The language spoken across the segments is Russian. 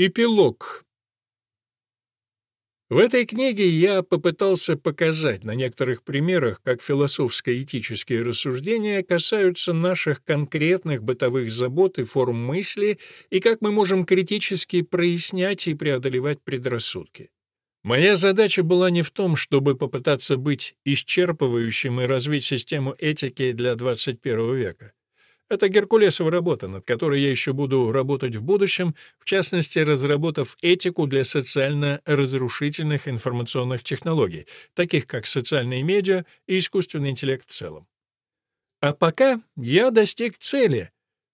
Эпилог. В этой книге я попытался показать на некоторых примерах, как философско-этические рассуждения касаются наших конкретных бытовых забот и форм мысли, и как мы можем критически прояснять и преодолевать предрассудки. Моя задача была не в том, чтобы попытаться быть исчерпывающим и развить систему этики для 21 века. Это Геркулесова работа, над которой я еще буду работать в будущем, в частности, разработав этику для социально разрушительных информационных технологий, таких как социальные медиа и искусственный интеллект в целом. А пока я достиг цели.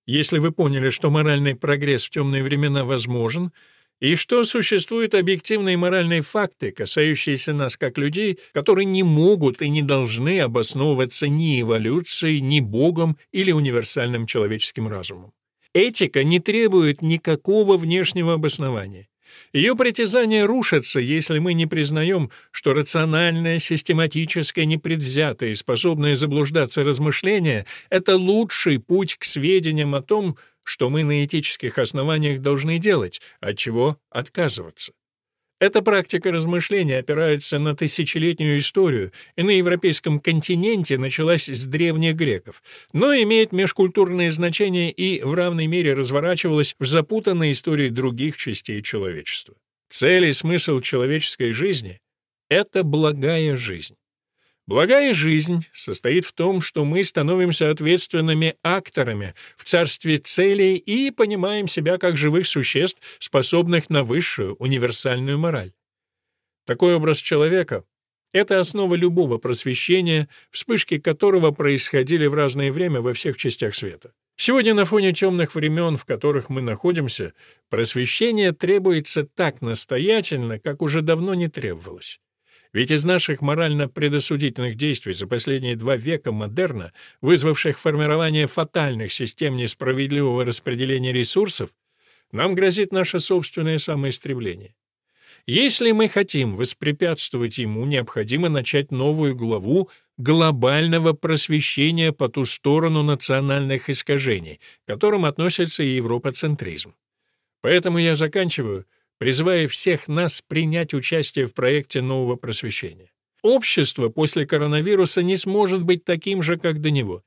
Если вы поняли, что моральный прогресс в темные времена возможен — и что существуют объективные моральные факты, касающиеся нас как людей, которые не могут и не должны обосновываться ни эволюцией, ни Богом или универсальным человеческим разумом. Этика не требует никакого внешнего обоснования. Ее притязания рушатся, если мы не признаем, что рациональное, систематическое, непредвзятое и способное заблуждаться размышление — это лучший путь к сведениям о том, что мы на этических основаниях должны делать, от чего отказываться. Эта практика размышления опирается на тысячелетнюю историю и на европейском континенте началась с древних греков, но имеет межкультурное значение и в равной мере разворачивалась в запутанной истории других частей человечества. Цель и смысл человеческой жизни — это благая жизнь. Благая жизнь состоит в том, что мы становимся ответственными акторами в царстве целей и понимаем себя как живых существ, способных на высшую универсальную мораль. Такой образ человека — это основа любого просвещения, вспышки которого происходили в разное время во всех частях света. Сегодня на фоне темных времен, в которых мы находимся, просвещение требуется так настоятельно, как уже давно не требовалось. Ведь из наших морально-предосудительных действий за последние два века модерна, вызвавших формирование фатальных систем несправедливого распределения ресурсов, нам грозит наше собственное самоистребление. Если мы хотим воспрепятствовать ему, необходимо начать новую главу глобального просвещения по ту сторону национальных искажений, к которым относится и европоцентризм. Поэтому я заканчиваю призывая всех нас принять участие в проекте нового просвещения. Общество после коронавируса не сможет быть таким же, как до него.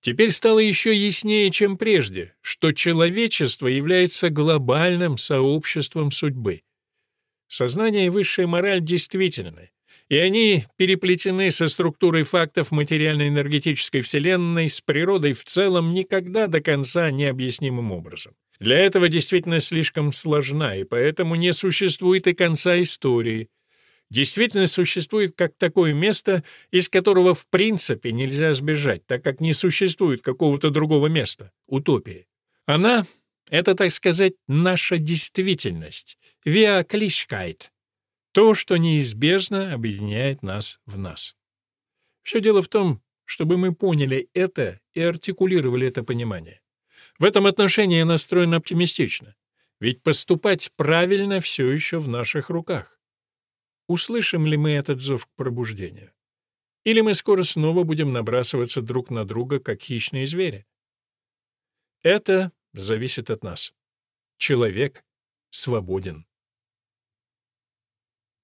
Теперь стало еще яснее, чем прежде, что человечество является глобальным сообществом судьбы. Сознание и высшая мораль действительны, и они переплетены со структурой фактов материально-энергетической Вселенной, с природой в целом никогда до конца необъяснимым образом. Для этого действительно слишком сложна, и поэтому не существует и конца истории. Действительно существует как такое место, из которого в принципе нельзя сбежать, так как не существует какого-то другого места — утопии. Она — это, так сказать, наша действительность, виаклишкайт, то, что неизбежно объединяет нас в нас. Все дело в том, чтобы мы поняли это и артикулировали это понимание. В этом отношении я настроен оптимистично, ведь поступать правильно все еще в наших руках. Услышим ли мы этот зов к пробуждению? Или мы скоро снова будем набрасываться друг на друга, как хищные звери? Это зависит от нас. Человек свободен.